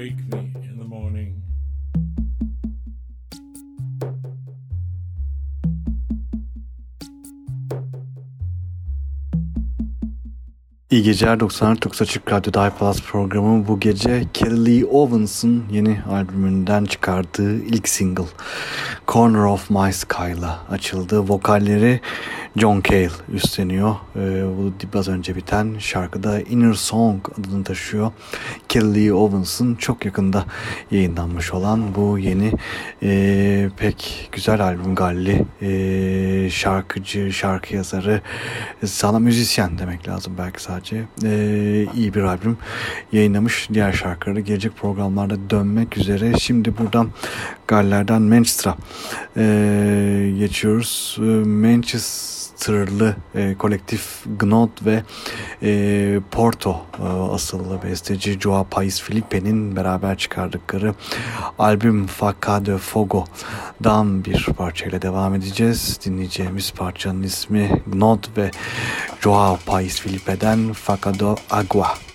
wake me in the morning. İyi geceler 94.9 Açık Radyo'da iPlus programı bu gece Kelly Owens'ın yeni albümünden çıkardığı ilk single Corner of My Sky'la açıldı. Vokalleri John Cale üstleniyor. Ee, bu az önce biten şarkıda Inner Song adını taşıyor. Kelly Owens'ın çok yakında yayınlanmış olan bu yeni e, pek güzel albüm galli e, şarkıcı, şarkı yazarı sana müzisyen demek lazım belki sadece e, iyi bir albüm yayınlamış. Diğer şarkıları gelecek programlarda dönmek üzere. Şimdi buradan Galler'den Manchester'a e, geçiyoruz. E, Manchester Tırlı e, kolektif Gnod ve e, Porto e, asıllı besteci Joao Pais Filipe'nin beraber çıkardıkları albüm Faca de Fogo'dan bir parçayla devam edeceğiz. Dinleyeceğimiz parçanın ismi Gnod ve Joao Pais Filipe'den Faca de Agua.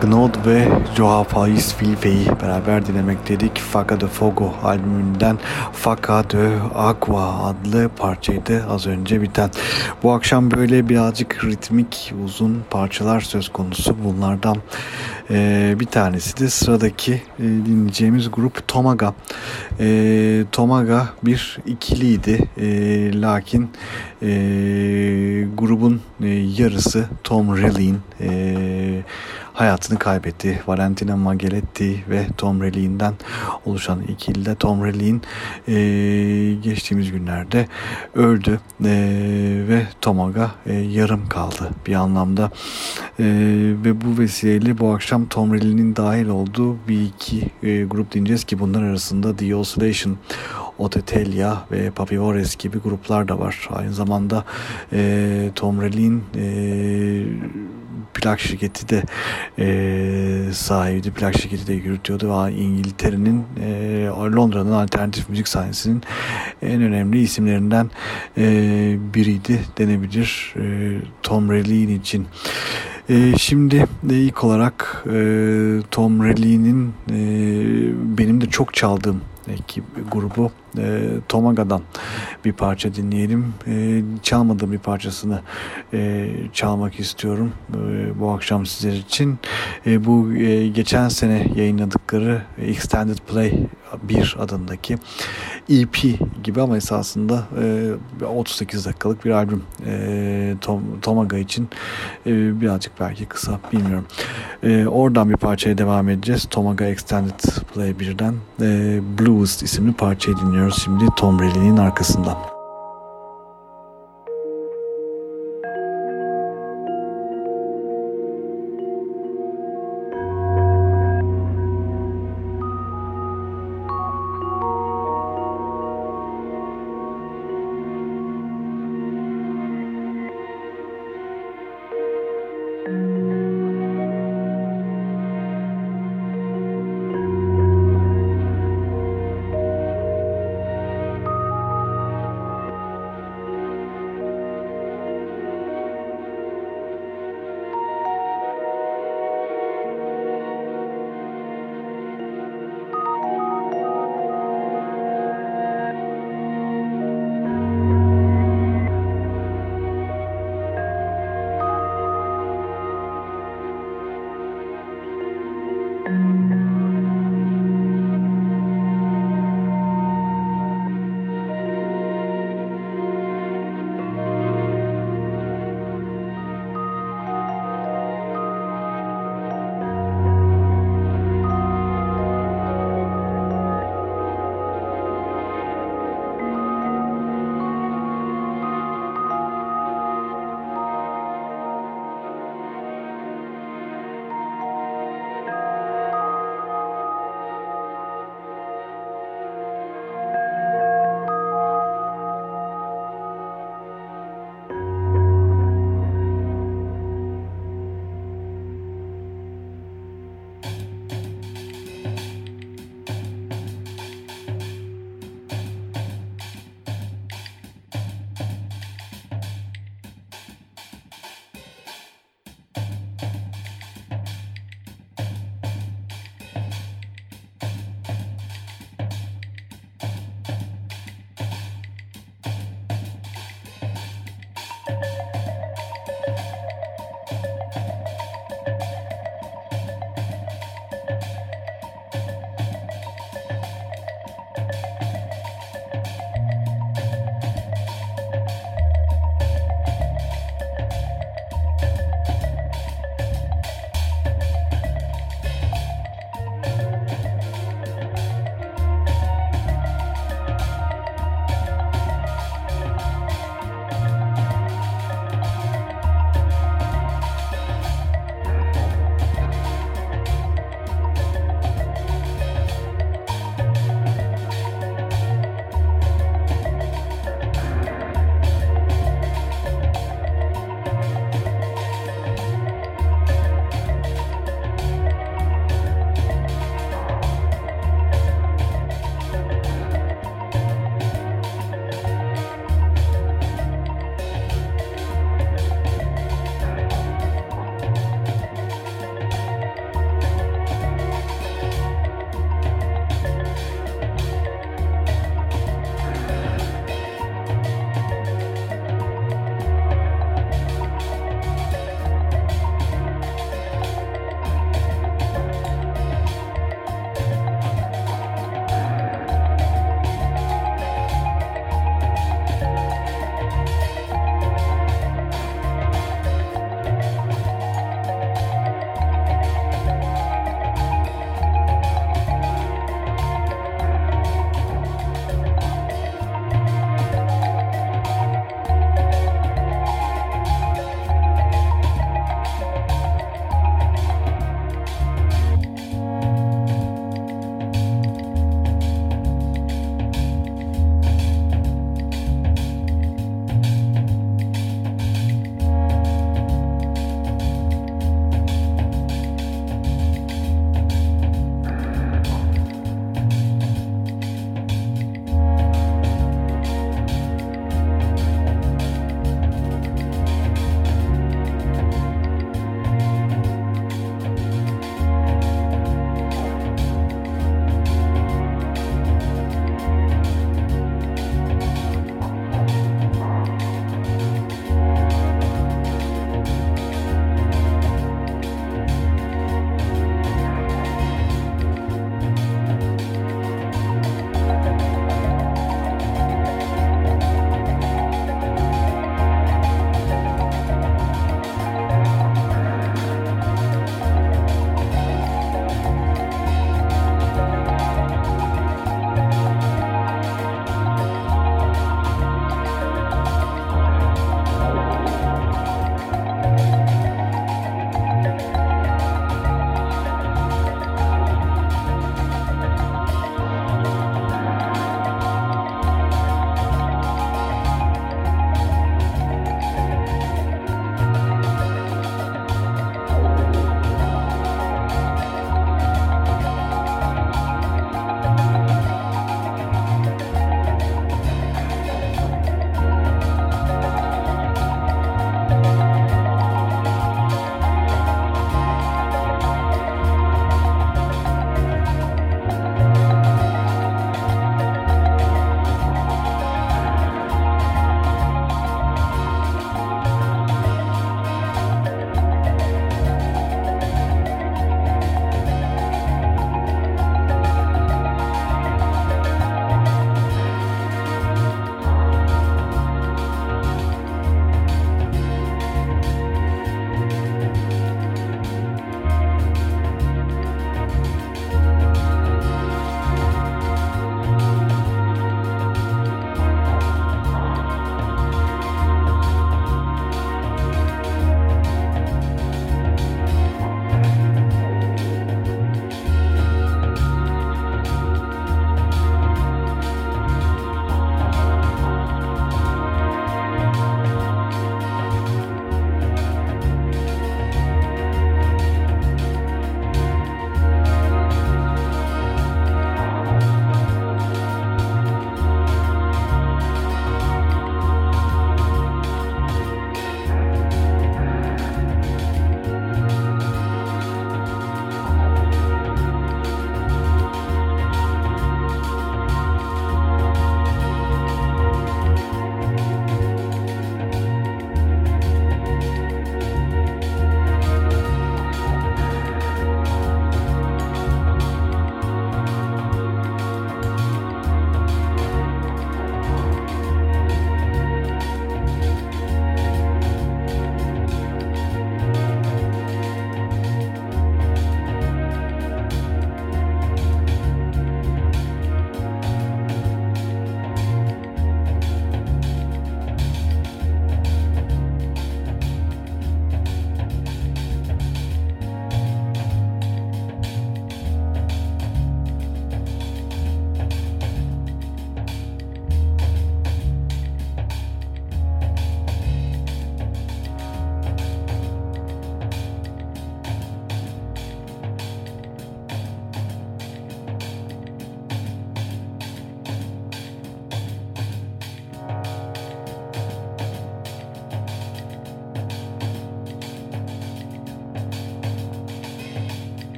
Gnod ve Joao Pais Filfe'yi beraber dinlemekteydik. Faca de Fogo albümünden Faca de Agua adlı parçaydı az önce biten. Bu akşam böyle birazcık ritmik uzun parçalar söz konusu. Bunlardan e, bir tanesi de sıradaki e, dinleyeceğimiz grup Tomaga. E, Tomaga bir ikiliydi. E, lakin e, grubun e, yarısı Tom Relin e, hayatını kaybetti. Valentina Magaletti ve Tom Relli'nden oluşan ikilide Tom Relli'nin e, geçtiğimiz günlerde öldü e, ve Tomaga e, yarım kaldı bir anlamda. E, ve bu vesileyle bu akşam Tom Relli'nin dahil olduğu bir iki e, grup dinleyeceğiz ki bunlar arasında The Oscillation Otetelia ve Papivores gibi gruplar da var. Aynı zamanda e, Tom e, plak şirketi de e, sahibiydi. Plak şirketi de yürütüyordu ve İngiltere'nin e, Londra'nın alternatif müzik sahnesinin en önemli isimlerinden e, biriydi denebilir e, Tom Relin için. E, şimdi de ilk olarak e, Tom Relly'nin e, benim de çok çaldığım ekip grubu e, Tomaga'dan bir parça dinleyelim. E, çalmadığım bir parçasını e, çalmak istiyorum e, bu akşam sizler için. E, bu e, geçen sene yayınladıkları Extended Play 1 adındaki EP gibi ama esasında e, 38 dakikalık bir albüm e, Tom, Tomaga için e, birazcık belki kısa bilmiyorum. E, oradan bir parçaya devam edeceğiz. Tomaga Extended Play 1'den e, Blues isimli parçayı dinliyoruz şimdi Tom Relly'nin arkasından.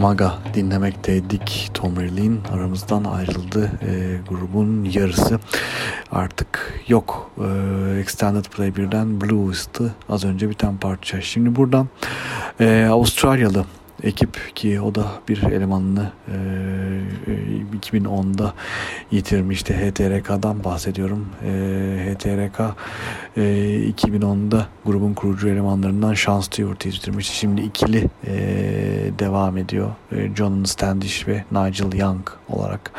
Tomaga dinlemekteydik. Tom Riley'in aramızdan ayrıldı. E, grubun yarısı artık yok. E, Extended Play birden Blues'tı. Az önce biten parça. Şimdi buradan e, Avustralyalı ekip ki o da bir elemanını e, 2010'da yitirmişti. HTRK'dan bahsediyorum. E, HTRK e, 2010'da grubun kurucu elemanlarından Sean Stewart'ı yitirmişti. Şimdi ikili e, devam ediyor. E, John Standish ve Nigel Young olarak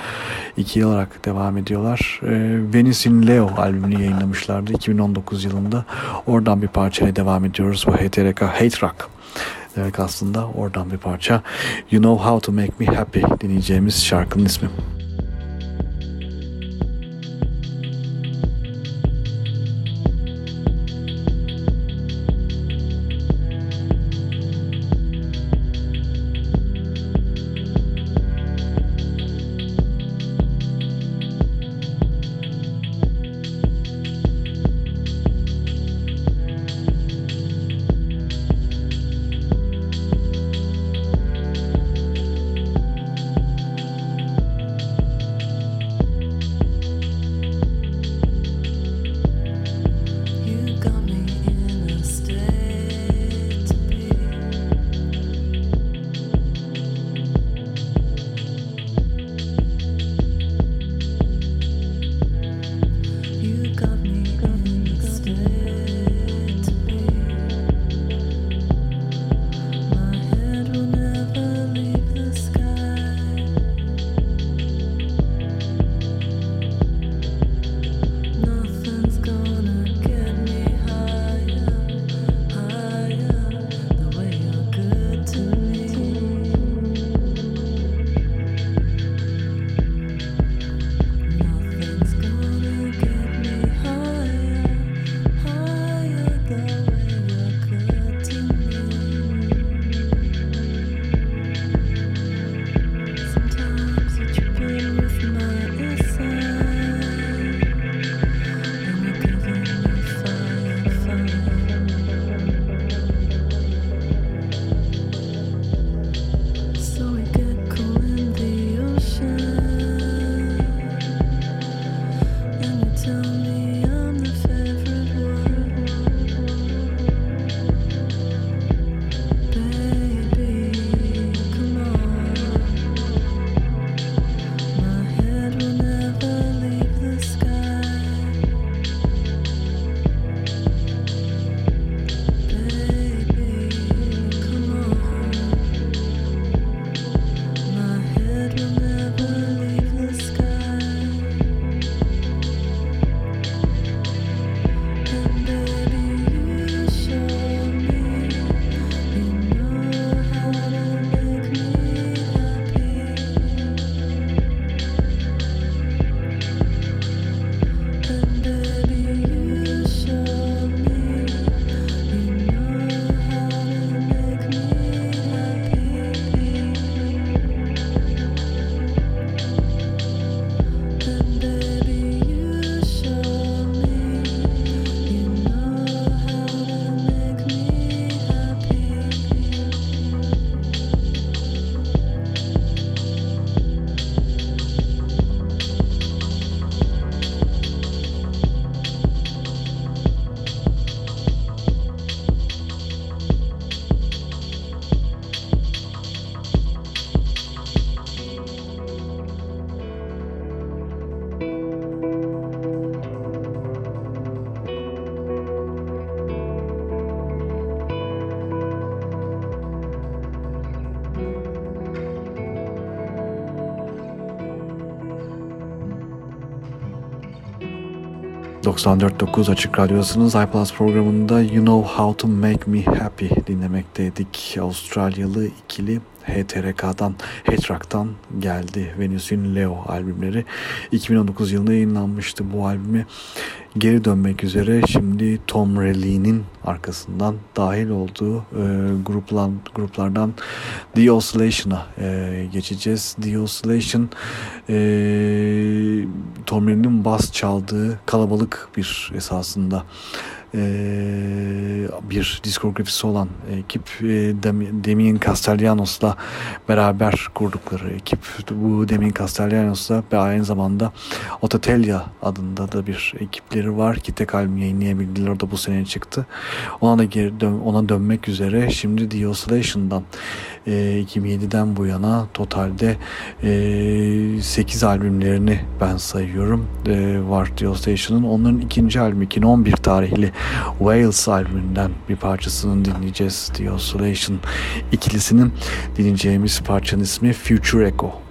ikili olarak devam ediyorlar. E, Venice in Leo albümünü yayınlamışlardı 2019 yılında. Oradan bir parçaya devam ediyoruz. Bu HTRK Hate Rock demek aslında oradan bir parça. You Know How To Make Me Happy dinleyeceğimiz şarkının ismi. 94.9 Açık Radyosu'nun iPlus programında You Know How To Make Me Happy dinlemekteydik. Avustralyalı ikili HTRK'dan, Hetrack'tan geldi. Venüs'ün Leo albümleri. 2019 yılında yayınlanmıştı bu albümü. Geri dönmek üzere şimdi Tom Relly'nin arkasından dahil olduğu e, gruplan, gruplardan The Oscillation'a e, geçeceğiz. The Oscillation e, Tom Relly'nin bas çaldığı kalabalık bir esasında bir diskografisi olan ekip Damien Castellanos'la beraber kurdukları ekip. Bu Damien Castellanos'la ve aynı zamanda Otatelia adında da bir ekipleri var ki tek albüm yayınlayabildiler. O da bu sene çıktı. Ona da geri dön ona dönmek üzere. Şimdi The Oscillation'dan e, 2007'den bu yana totalde e, 8 albümlerini ben sayıyorum. E, var The Oscillation'ın. Onların ikinci albümü 2011 tarihli Wales albümünden bir parçasını dinleyeceğiz. The Oscillation ikilisinin dinleyeceğimiz parçanın ismi Future Echo.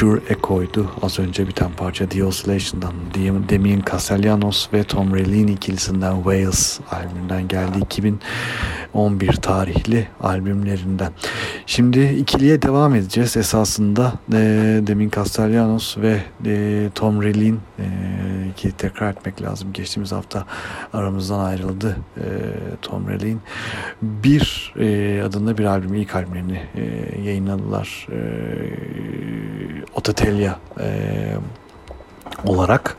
Future Echo'ydu. Az önce biten parça The Oscillation'dan Damien Castellanos ve Tom Relini ikilisinden Wales albümünden geldi. 2011 tarihli albümlerinden. Şimdi ikiliye devam edeceğiz. Esasında e, Damien Castellanos ve e, Tom Relin e, ki tekrar etmek lazım. Geçtiğimiz hafta aramızdan ayrıldı e, Tom Relin. Bir e, adında bir albüm, ilk albümlerini e, yayınladılar. E, Otatelia e, olarak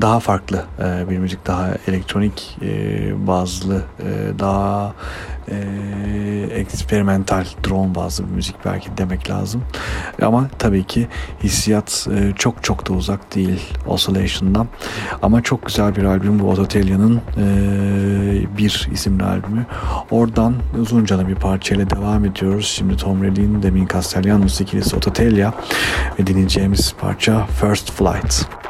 daha farklı e, bir müzik daha elektronik e, bazlı e, daha e, eksperimental drone bazlı bir müzik belki demek lazım. Ama tabii ki hissiyat e, çok çok da uzak değil Oscillation'dan. Ama çok güzel bir albüm bu Ototelia'nın e, bir isimli albümü. Oradan uzunca bir parçayla devam ediyoruz. Şimdi Tom Reddy'nin Demin Castellanos ikilisi Ototelia ve dinleyeceğimiz parça First Flight.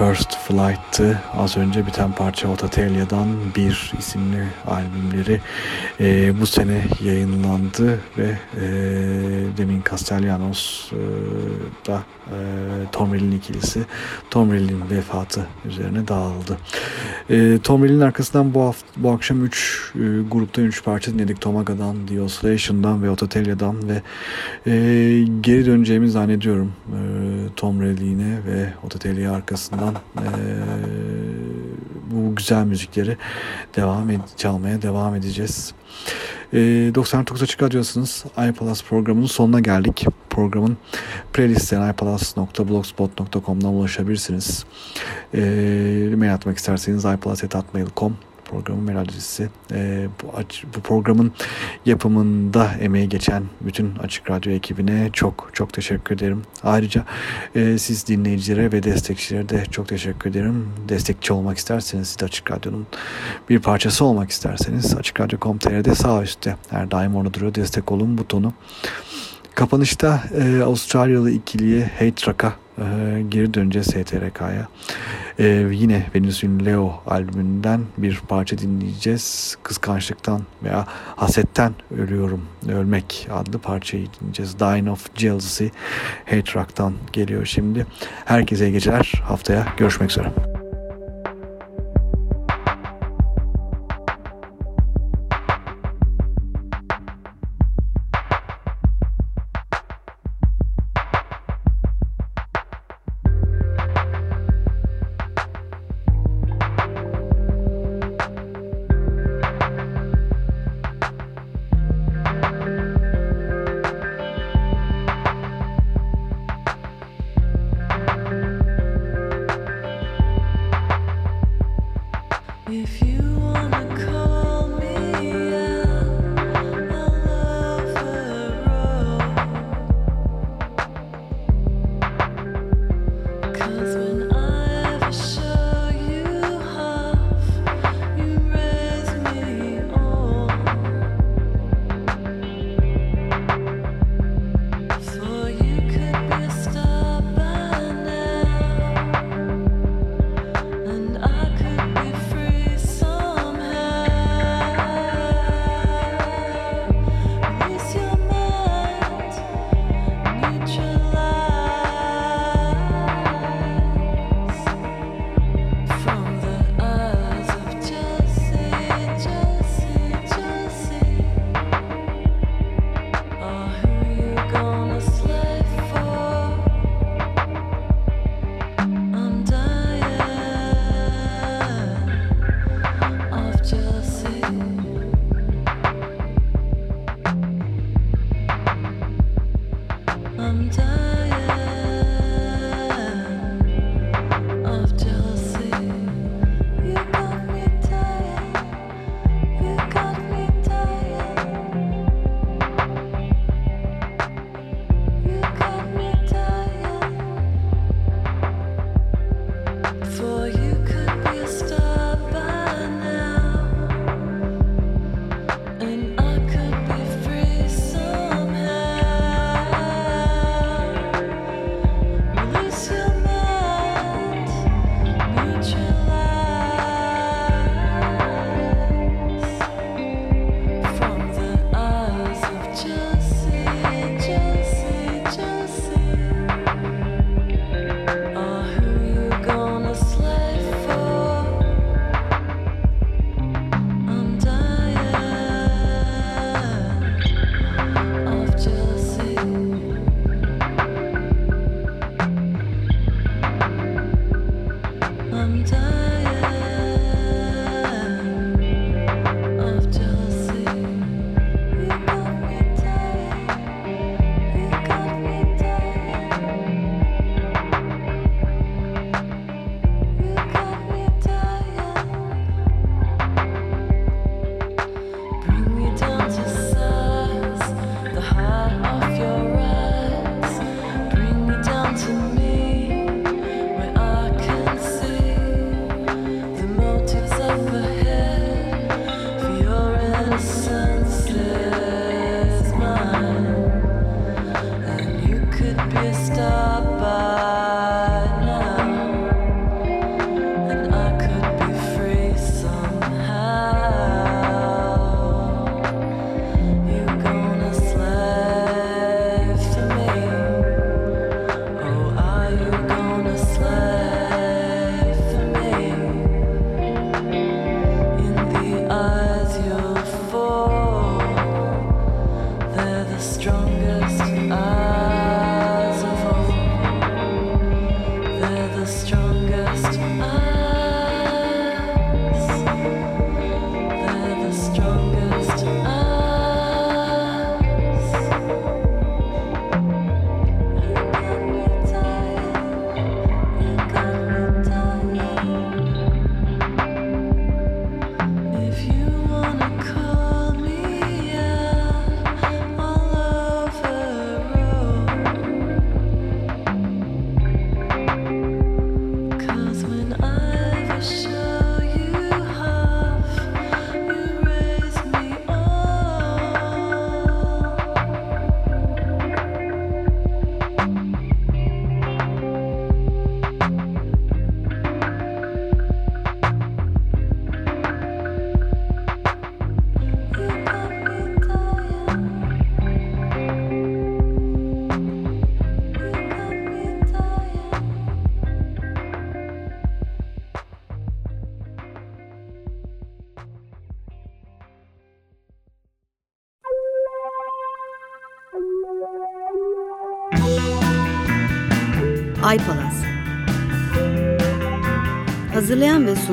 First Flight'tı. Az önce biten parça Otatelia'dan bir isimli albümleri e, bu sene yayınlandı ve e, demin Castellanos e, da e, Tom Rill'in ikilisi Tom Rill'in vefatı üzerine dağıldı. E, Tom Rill'in arkasından bu hafta, bu akşam 3 e, grupta 3 parça dinledik. Tomaga'dan, The Oscillation'dan ve Otatelia'dan ve e, geri döneceğimi zannediyorum. E, Tom Rill'ine ve Otatelia arkasından e, bu güzel müzikleri devam ed çalmaya devam edeceğiz. E, 99 Açık Radyo'sunuz. iPalas programının sonuna geldik. Programın playlistlerine ipalas.blogspot.com'dan ulaşabilirsiniz. E, mail atmak isterseniz ipalas.atmail.com programın mail adresi. E, bu, bu programın yapımında emeği geçen bütün Açık Radyo ekibine çok çok teşekkür ederim. Ayrıca e, siz dinleyicilere ve destekçilere de çok teşekkür ederim. Destekçi olmak isterseniz, siz de Açık Radyo'nun bir parçası olmak isterseniz Açık Radyo.com.tr'de sağ üstte her daim orada duruyor destek olun butonu. Kapanışta e, Avustralyalı ikiliye Hate e, geri döneceğiz HTRK'ya. E, yine Venüs'ün Leo albümünden bir parça dinleyeceğiz. Kıskançlıktan veya hasetten ölüyorum, ölmek adlı parçayı dinleyeceğiz. Dying of Jealousy Hate geliyor şimdi. Herkese iyi geceler. Haftaya görüşmek üzere.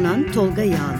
Sunan Tolga Yağlı